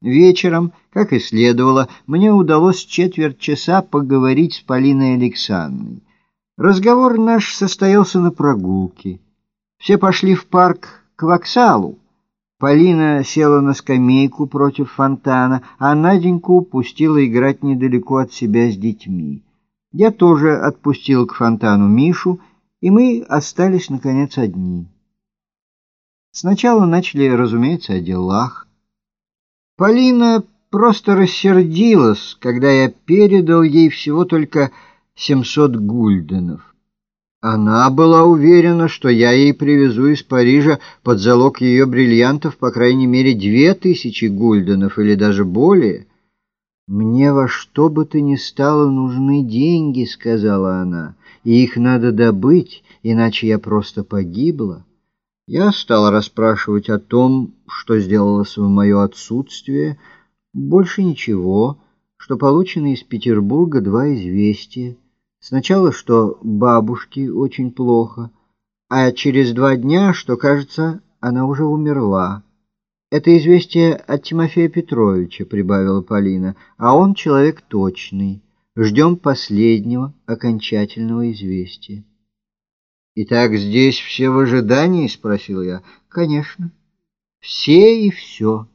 Вечером, как и следовало, мне удалось четверть часа поговорить с Полиной Александровной. Разговор наш состоялся на прогулке. Все пошли в парк к воксалу. Полина села на скамейку против фонтана, а Наденьку пустила играть недалеко от себя с детьми. Я тоже отпустил к фонтану Мишу, и мы остались, наконец, одни. Сначала начали, разумеется, о делах. Полина просто рассердилась, когда я передал ей всего только 700 гульденов. Она была уверена, что я ей привезу из Парижа под залог ее бриллиантов по крайней мере две тысячи гульденов или даже более. «Мне во что бы то ни стало нужны деньги», — сказала она, — «и их надо добыть, иначе я просто погибла». Я стал расспрашивать о том, что сделалось в мое отсутствие. Больше ничего, что получено из Петербурга два известия. Сначала, что бабушке очень плохо, а через два дня, что, кажется, она уже умерла. «Это известие от Тимофея Петровича», — прибавила Полина, — «а он человек точный. Ждем последнего, окончательного известия». «Итак, здесь все в ожидании?» — спросил я. «Конечно. Все и все.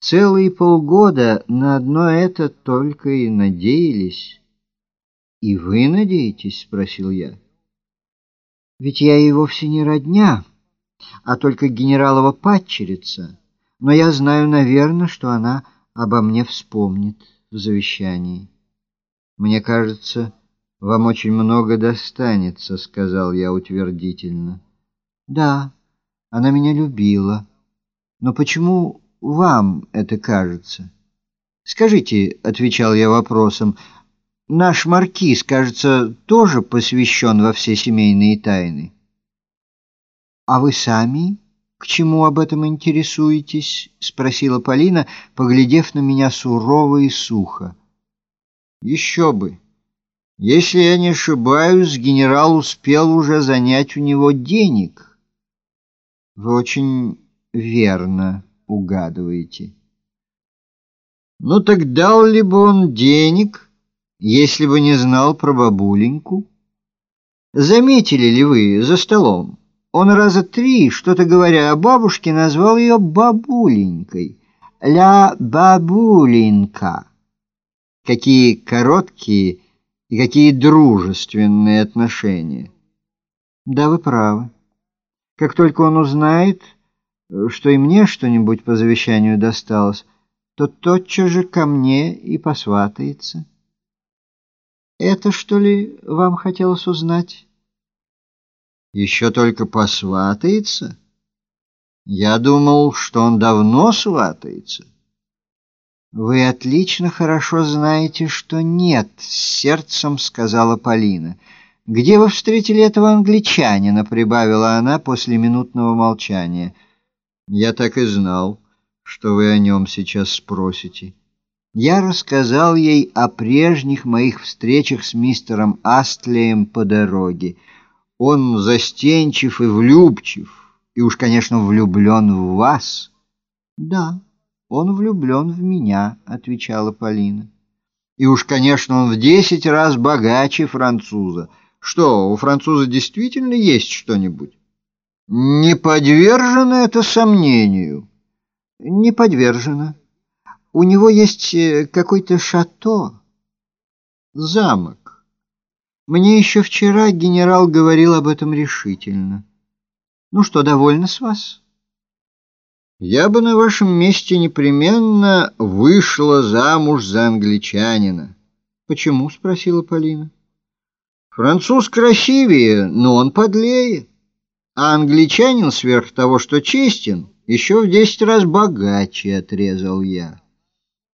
Целые полгода на одно это только и надеялись». «И вы надеетесь?» — спросил я. «Ведь я и вовсе не родня, а только генералова падчерица, но я знаю, наверное, что она обо мне вспомнит в завещании. Мне кажется...» «Вам очень много достанется», — сказал я утвердительно. «Да, она меня любила. Но почему вам это кажется?» «Скажите», — отвечал я вопросом, — «наш маркиз, кажется, тоже посвящен во все семейные тайны». «А вы сами к чему об этом интересуетесь?» — спросила Полина, поглядев на меня сурово и сухо. «Еще бы». Если я не ошибаюсь, генерал успел уже занять у него денег. Вы очень верно угадываете. Ну так дал ли бы он денег, если бы не знал про бабуленьку? Заметили ли вы за столом? Он раза три, что-то говоря о бабушке, назвал ее бабуленькой. «Ля бабуленька». Какие короткие и какие дружественные отношения. Да, вы правы. Как только он узнает, что и мне что-нибудь по завещанию досталось, то тотчас же ко мне и посватается. Это, что ли, вам хотелось узнать? Еще только посватается? Я думал, что он давно сватается. «Вы отлично хорошо знаете, что нет», — с сердцем сказала Полина. «Где вы встретили этого англичанина?» — прибавила она после минутного молчания. «Я так и знал, что вы о нем сейчас спросите». Я рассказал ей о прежних моих встречах с мистером Астлеем по дороге. Он застенчив и влюбчив, и уж, конечно, влюблен в вас. «Да». «Он влюблен в меня», — отвечала Полина. «И уж, конечно, он в десять раз богаче француза. Что, у француза действительно есть что-нибудь?» «Не подвержено это сомнению?» «Не подвержено. У него есть э, какой-то шато, замок. Мне еще вчера генерал говорил об этом решительно. Ну что, довольна с вас?» Я бы на вашем месте непременно вышла замуж за англичанина. Почему? спросила Полина. Француз красивее, но он подлее. А англичанин сверх того, что честен, еще в десять раз богаче, отрезал я.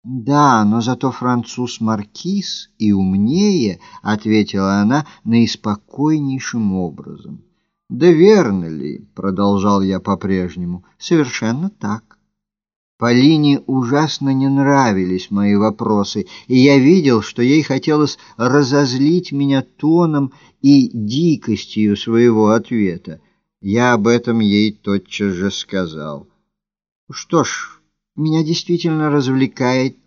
«Да, но зато француз маркиз и умнее», — ответила она наиспокойнейшим образом. «Да верно ли?» — продолжал я по-прежнему. «Совершенно так». Полине ужасно не нравились мои вопросы, и я видел, что ей хотелось разозлить меня тоном и дикостью своего ответа. Я об этом ей тотчас же сказал. «Что ж, меня действительно развлекает